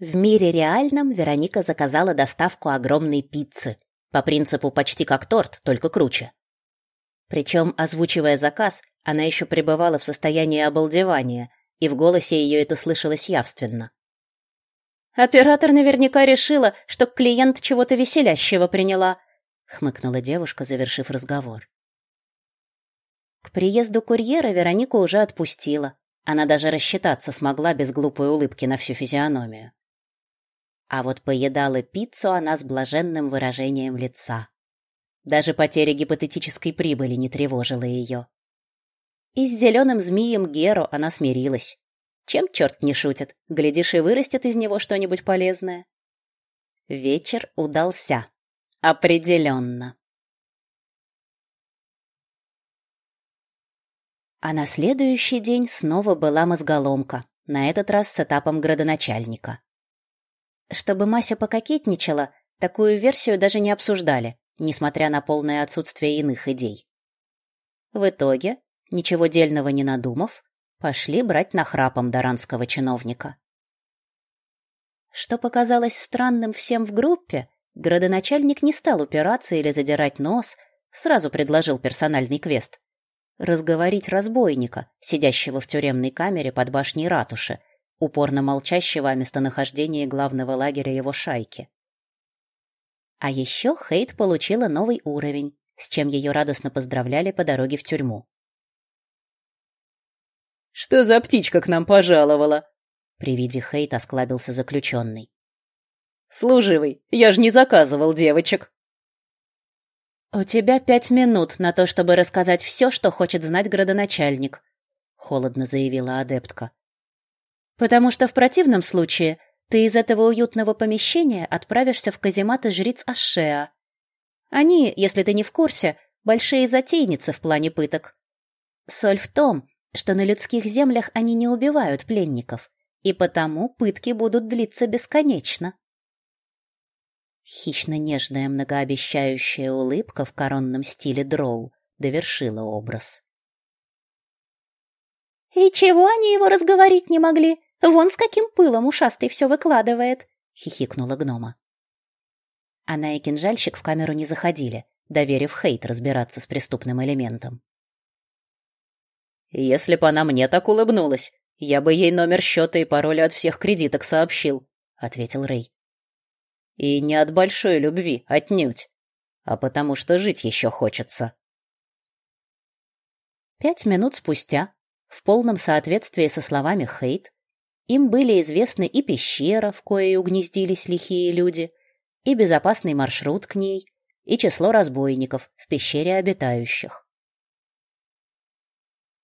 В мире реальном Вероника заказала доставку огромной пиццы. По принципу почти как торт, только круче. Причем, озвучивая заказ, она еще пребывала в состоянии обалдевания, и в голосе ее это слышалось явственно. «Оператор наверняка решила, что клиент чего-то веселящего приняла», — хмыкнула девушка, завершив разговор. К приезду курьера Веронику уже отпустила. Она даже рассчитаться смогла без глупой улыбки на всю физиономию. А вот поедала пиццу она с блаженным выражением лица. Даже потеря гипотетической прибыли не тревожила ее. И с зеленым змеем Геро она смирилась. Чем черт не шутит, глядишь, и вырастет из него что-нибудь полезное. Вечер удался. Определенно. А на следующий день снова была мозголомка, на этот раз с этапом градоначальника. Чтобы Мася пококетничала, такую версию даже не обсуждали, несмотря на полное отсутствие иных идей. В итоге, ничего дельного не надумав, пошли брать нахрапом даранского чиновника. Что показалось странным всем в группе, градоначальник не стал упираться или задирать нос, сразу предложил персональный квест. Разговорить разбойника, сидящего в тюремной камере под башней ратуши, упорно молчащего о местонахождении главного лагеря его шайки. А еще Хейт получила новый уровень, с чем ее радостно поздравляли по дороге в тюрьму. «Что за птичка к нам пожаловала?» При виде Хейт осклабился заключенный. «Служивый, я же не заказывал девочек!» «У тебя пять минут на то, чтобы рассказать все, что хочет знать градоначальник», — холодно заявила адептка потому что в противном случае ты из этого уютного помещения отправишься в казематы жриц Ашеа. Они, если ты не в курсе, большие затейницы в плане пыток. Соль в том, что на людских землях они не убивают пленников, и потому пытки будут длиться бесконечно. Хищно-нежная многообещающая улыбка в коронном стиле дроу довершила образ. «И чего они его разговорить не могли? Вон с каким пылом ушастый все выкладывает, хихикнула гнома. Она и кинжальщик в камеру не заходили, доверив Хейт разбираться с преступным элементом. Если бы она мне так улыбнулась, я бы ей номер счета и пароля от всех кредиток сообщил, ответил Рэй. И не от большой любви, отнюдь, а потому что жить еще хочется. Пять минут спустя, в полном соответствии со словами Хейт, им были известны и пещера, в коей угнездились лихие люди, и безопасный маршрут к ней, и число разбойников в пещере обитающих.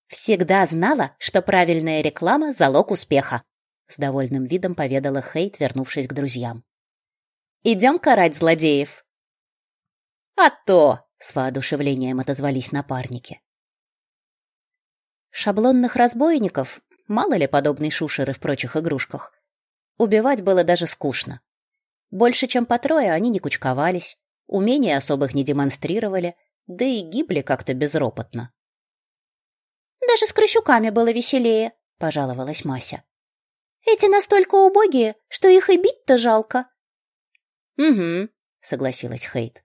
«Всегда знала, что правильная реклама – залог успеха», – с довольным видом поведала Хейт, вернувшись к друзьям. «Идем карать злодеев». «А то!» – с воодушевлением отозвались напарники. Шаблонных разбойников Мало ли подобной шушеры в прочих игрушках. Убивать было даже скучно. Больше, чем по трое, они не кучковались, умений особых не демонстрировали, да и гибли как-то безропотно. «Даже с крысюками было веселее», — пожаловалась Мася. «Эти настолько убогие, что их и бить-то жалко». «Угу», — согласилась Хейт.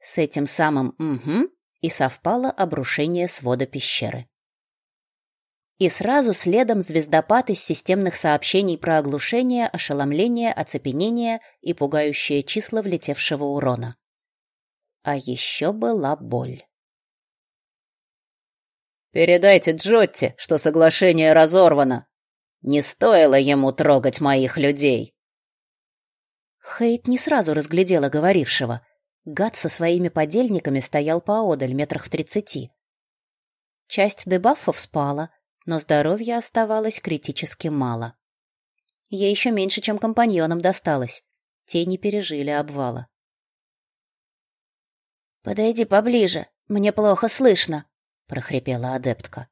С этим самым «угу» и совпало обрушение свода пещеры. И сразу следом звездопад из системных сообщений про оглушение, ошеломление, оцепенение и пугающие числа влетевшего урона. А еще была боль. «Передайте Джотти, что соглашение разорвано. Не стоило ему трогать моих людей». Хейт не сразу разглядела говорившего. Гад со своими подельниками стоял поодаль, метрах в тридцати. Часть дебафов спала, но здоровья оставалось критически мало. Ей еще меньше, чем компаньонам досталось. Те не пережили обвала. «Подойди поближе, мне плохо слышно», — прохрипела адептка.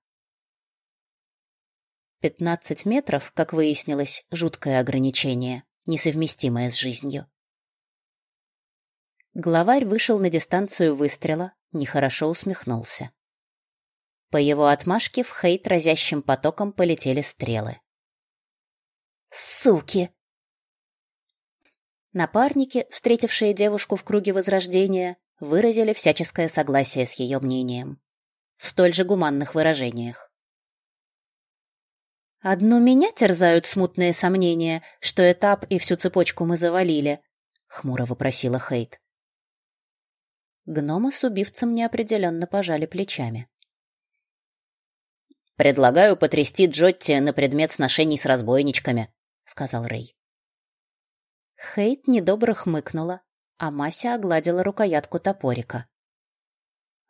Пятнадцать метров, как выяснилось, жуткое ограничение, несовместимое с жизнью. Главарь вышел на дистанцию выстрела, нехорошо усмехнулся. По его отмашке в Хейт разящим потоком полетели стрелы. Суки! Напарники, встретившие девушку в круге возрождения, выразили всяческое согласие с ее мнением. В столь же гуманных выражениях. «Одну меня терзают смутные сомнения, что этап и всю цепочку мы завалили», — хмуро вопросила Хейт. Гномы с убивцем неопределенно пожали плечами. «Предлагаю потрясти Джотти на предмет сношений с разбойничками», — сказал Рэй. Хейт недобро хмыкнула, а Мася огладила рукоятку топорика.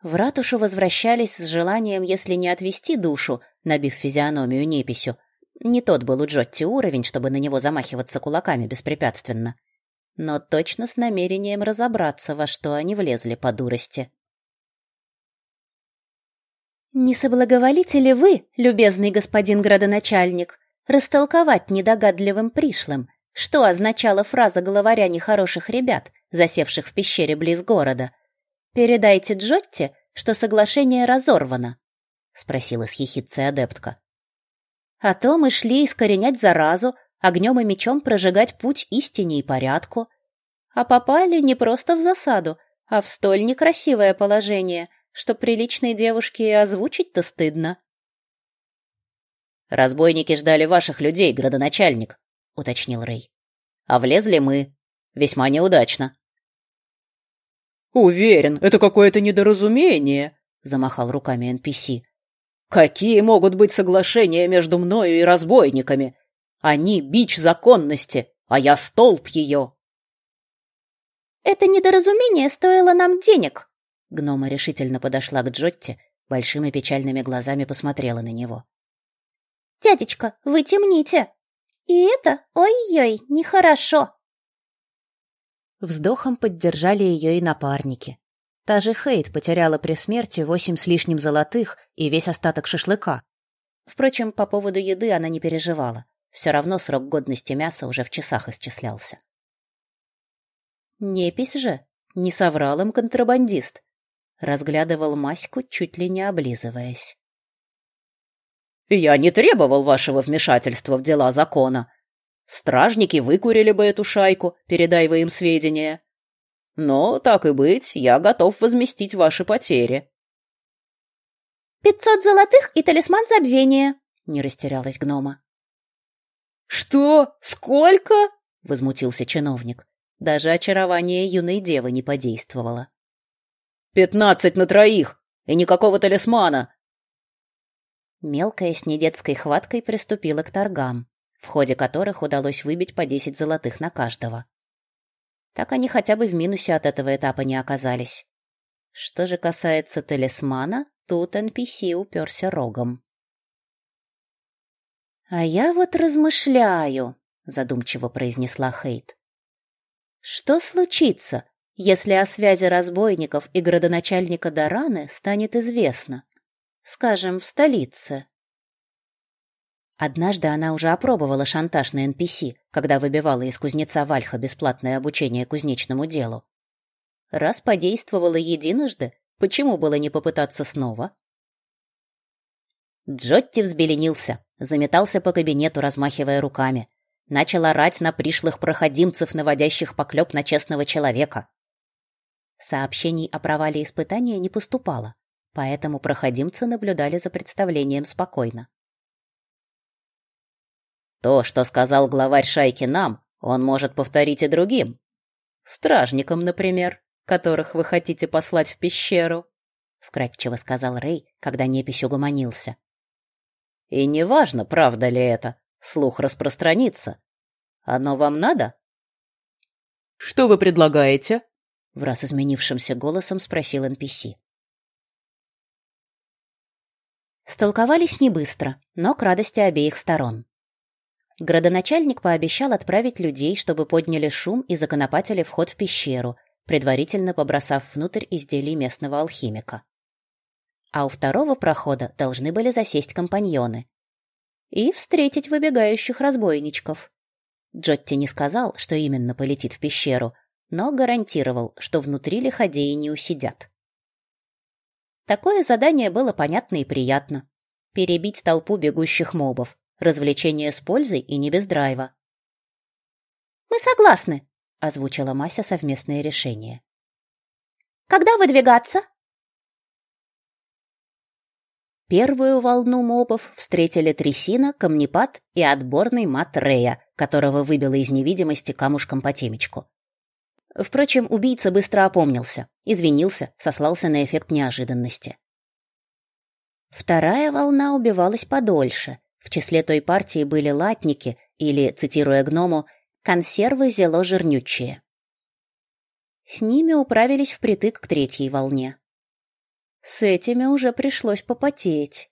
В ратушу возвращались с желанием, если не отвести душу, набив физиономию неписью. Не тот был у Джотти уровень, чтобы на него замахиваться кулаками беспрепятственно. Но точно с намерением разобраться, во что они влезли по дурости. «Не соблаговолите ли вы, любезный господин градоначальник, растолковать недогадливым пришлым, что означала фраза главаря нехороших ребят, засевших в пещере близ города? «Передайте Джотте, что соглашение разорвано», — спросила с ехидцей адептка. «А то мы шли искоренять заразу, огнем и мечом прожигать путь истине и порядку. А попали не просто в засаду, а в столь некрасивое положение, что приличной девушке и озвучить-то стыдно». «Разбойники ждали ваших людей, градоначальник», — уточнил Рэй. «А влезли мы. Весьма неудачно». «Уверен, это какое-то недоразумение», — замахал руками NPC. «Какие могут быть соглашения между мною и разбойниками? Они — бич законности, а я — столб ее». «Это недоразумение стоило нам денег», — гнома решительно подошла к Джотте, большими печальными глазами посмотрела на него. «Дядечка, вы темните!» И это, ой-ой, нехорошо. Вздохом поддержали ее и напарники. Та же Хейт потеряла при смерти восемь с лишним золотых и весь остаток шашлыка. Впрочем, по поводу еды она не переживала. Все равно срок годности мяса уже в часах исчислялся. Непись же, не соврал им контрабандист. Разглядывал Маську, чуть ли не облизываясь. Я не требовал вашего вмешательства в дела закона. Стражники выкурили бы эту шайку, передай вы им сведения. Но, так и быть, я готов возместить ваши потери. «Пятьсот золотых и талисман забвения», — не растерялась гнома. «Что? Сколько?» — возмутился чиновник. Даже очарование юной девы не подействовало. «Пятнадцать на троих! И никакого талисмана! Мелкая с недетской хваткой приступила к торгам, в ходе которых удалось выбить по десять золотых на каждого. Так они хотя бы в минусе от этого этапа не оказались. Что же касается талисмана, тут NPC уперся рогом. «А я вот размышляю», — задумчиво произнесла Хейт. «Что случится, если о связи разбойников и градоначальника Дараны станет известно? Скажем, в столице. Однажды она уже опробовала шантаж на NPC, когда выбивала из кузнеца Вальха бесплатное обучение кузнечному делу. Раз подействовала единожды, почему было не попытаться снова? Джотти взбеленился, заметался по кабинету, размахивая руками. Начал орать на пришлых проходимцев, наводящих поклеп на честного человека. Сообщений о провале испытания не поступало поэтому проходимцы наблюдали за представлением спокойно. То, что сказал главарь шайки нам, он может повторить и другим. Стражникам, например, которых вы хотите послать в пещеру, вкратчиво сказал Рэй, когда непись угомонился. И неважно, правда ли это, слух распространится. Оно вам надо? Что вы предлагаете? В раз изменившимся голосом спросил NPC. Столковались не быстро, но к радости обеих сторон. Градоначальник пообещал отправить людей, чтобы подняли шум и законопатили вход в пещеру, предварительно побросав внутрь изделий местного алхимика. А у второго прохода должны были засесть компаньоны и встретить выбегающих разбойничков. Джотти не сказал, что именно полетит в пещеру, но гарантировал, что внутри лиходеи не усидят. Такое задание было понятно и приятно. Перебить толпу бегущих мобов, Развлечение с пользой и не без драйва. «Мы согласны», — озвучила Мася совместное решение. «Когда выдвигаться?» Первую волну мобов встретили трясина, камнепад и отборный мат Рея, которого выбило из невидимости камушком по темечку. Впрочем, убийца быстро опомнился, извинился, сослался на эффект неожиданности. Вторая волна убивалась подольше. В числе той партии были латники или, цитируя гному, консервы зело жирнючие. С ними управились впритык к третьей волне. С этими уже пришлось попотеть.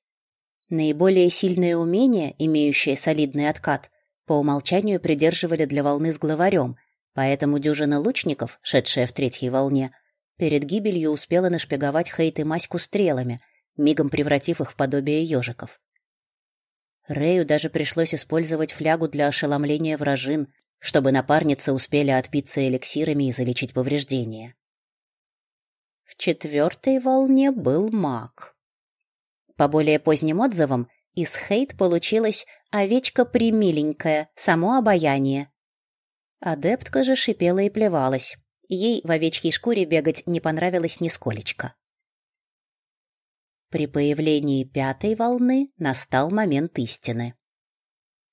Наиболее сильные умения, имеющие солидный откат, по умолчанию придерживали для волны с главарем, поэтому дюжина лучников, шедшая в третьей волне, перед гибелью успела нашпиговать Хейт и Маську стрелами, мигом превратив их в подобие ежиков. Рэю даже пришлось использовать флягу для ошеломления вражин, чтобы напарницы успели отпиться эликсирами и залечить повреждения. В четвертой волне был маг. По более поздним отзывам, из Хейт получилась овечка примиленькая, само обаяние. Адептка же шипела и плевалась. Ей в овечьей шкуре бегать не понравилось нисколечко. При появлении пятой волны настал момент истины.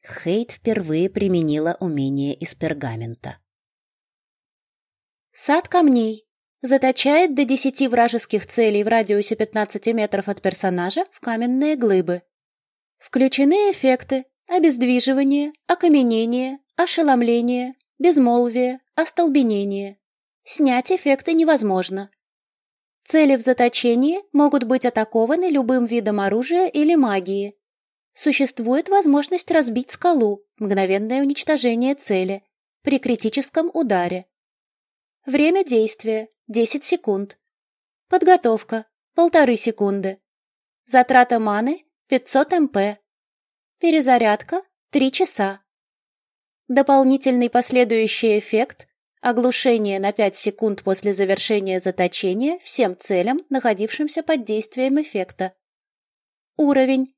Хейт впервые применила умение из пергамента. Сад камней. Заточает до десяти вражеских целей в радиусе 15 метров от персонажа в каменные глыбы. Включены эффекты обездвиживание, окаменение, ошеломление, безмолвие, остолбенение. Снять эффекты невозможно. Цели в заточении могут быть атакованы любым видом оружия или магии, Существует возможность разбить скалу, мгновенное уничтожение цели, при критическом ударе. Время действия – 10 секунд. Подготовка – полторы секунды. Затрата маны – 500 МП. Перезарядка – 3 часа. Дополнительный последующий эффект – оглушение на 5 секунд после завершения заточения всем целям, находившимся под действием эффекта. Уровень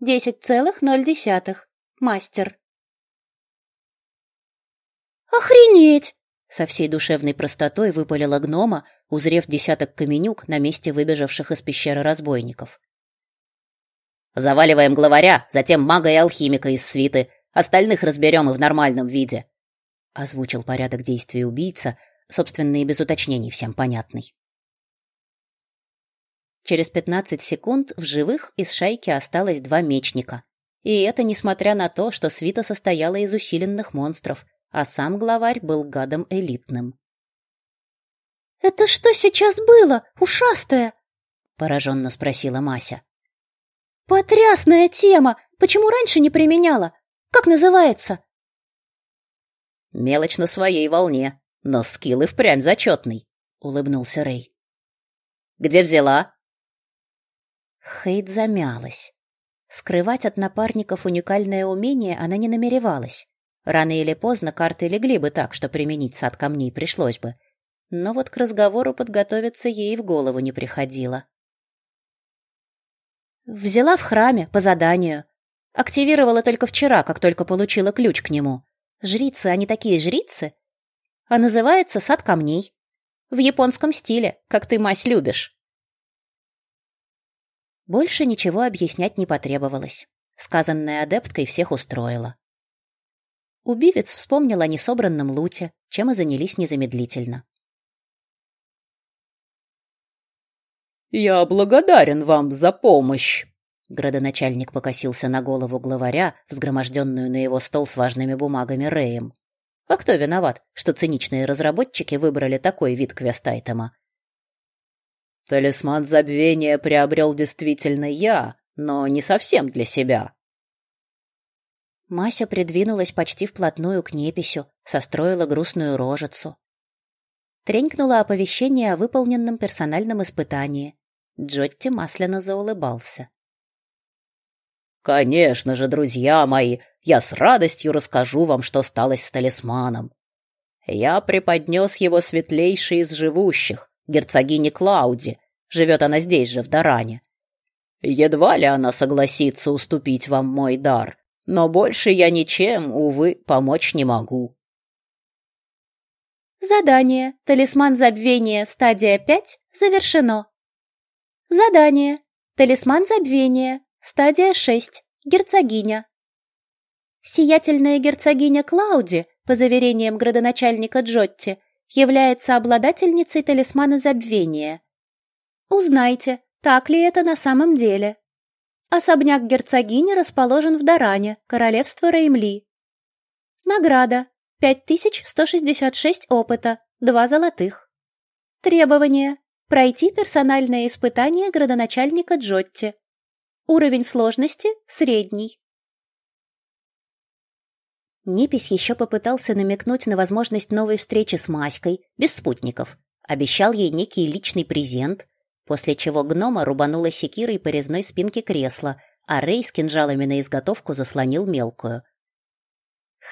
Десять целых ноль десятых. Мастер. «Охренеть!» — со всей душевной простотой выпалила гнома, узрев десяток каменюк на месте выбежавших из пещеры разбойников. «Заваливаем главаря, затем мага и алхимика из свиты. Остальных разберем и в нормальном виде», — озвучил порядок действий убийца, собственно, и без уточнений всем понятный. Через 15 секунд в живых из шайки осталось два мечника. И это несмотря на то, что свита состояла из усиленных монстров, а сам главарь был гадом элитным. «Это что сейчас было, ушастая?» — пораженно спросила Мася. «Потрясная тема! Почему раньше не применяла? Как называется?» «Мелочь на своей волне, но скилл и впрямь зачетный», — улыбнулся Рэй. «Где взяла?» Хейт замялась. Скрывать от напарников уникальное умение она не намеревалась. Рано или поздно карты легли бы так, что применить сад камней пришлось бы. Но вот к разговору подготовиться ей в голову не приходило. Взяла в храме по заданию. Активировала только вчера, как только получила ключ к нему. Жрицы, они такие жрицы. А называется сад камней. В японском стиле, как ты, мась, любишь. Больше ничего объяснять не потребовалось. Сказанное адепткой всех устроило. Убивец вспомнил о несобранном луте, чем и занялись незамедлительно. «Я благодарен вам за помощь!» Градоначальник покосился на голову главаря, взгроможденную на его стол с важными бумагами Рэем. А кто виноват, что циничные разработчики выбрали такой вид квестайтема? Талисман забвения приобрел действительно я, но не совсем для себя. Мася придвинулась почти вплотную к неписью, состроила грустную рожицу. Тренькнуло оповещение о выполненном персональном испытании. Джотти масляно заулыбался. «Конечно же, друзья мои, я с радостью расскажу вам, что стало с талисманом. Я преподнес его светлейший из живущих, герцогини Клауди. Живет она здесь же, в Даране. Едва ли она согласится уступить вам мой дар, Но больше я ничем, увы, помочь не могу. Задание «Талисман забвения. Стадия 5» завершено. Задание «Талисман забвения. Стадия 6. Герцогиня». Сиятельная герцогиня Клауди, по заверениям градоначальника Джотти, является обладательницей талисмана забвения. Узнайте, так ли это на самом деле. Особняк герцогини расположен в Даране, королевство Реймли. Награда 5166 опыта, 2 золотых. Требования. Пройти персональное испытание градоначальника Джотти. Уровень сложности средний. Непись еще попытался намекнуть на возможность новой встречи с Маськой, без спутников. Обещал ей некий личный презент, после чего гнома рубанула секирой по резной спинке кресла, а Рэй с кинжалами на изготовку заслонил мелкую.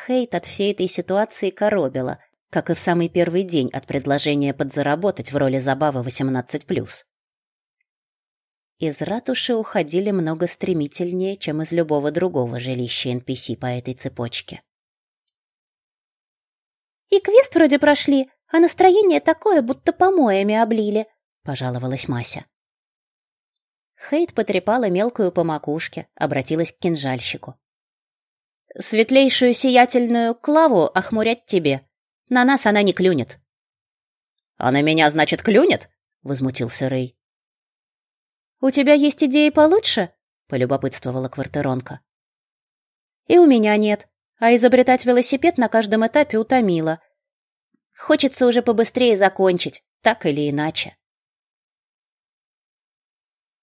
Хейт от всей этой ситуации коробила, как и в самый первый день от предложения подзаработать в роли забавы 18+. Из ратуши уходили много стремительнее, чем из любого другого жилища NPC по этой цепочке. «И квест вроде прошли, а настроение такое, будто помоями облили», — пожаловалась Мася. Хейт потрепала мелкую по макушке, обратилась к кинжальщику. «Светлейшую сиятельную Клаву охмурять тебе. На нас она не клюнет». «А на меня, значит, клюнет?» — возмутился Рэй. «У тебя есть идеи получше?» — полюбопытствовала квартиронка. «И у меня нет, а изобретать велосипед на каждом этапе утомило. Хочется уже побыстрее закончить, так или иначе».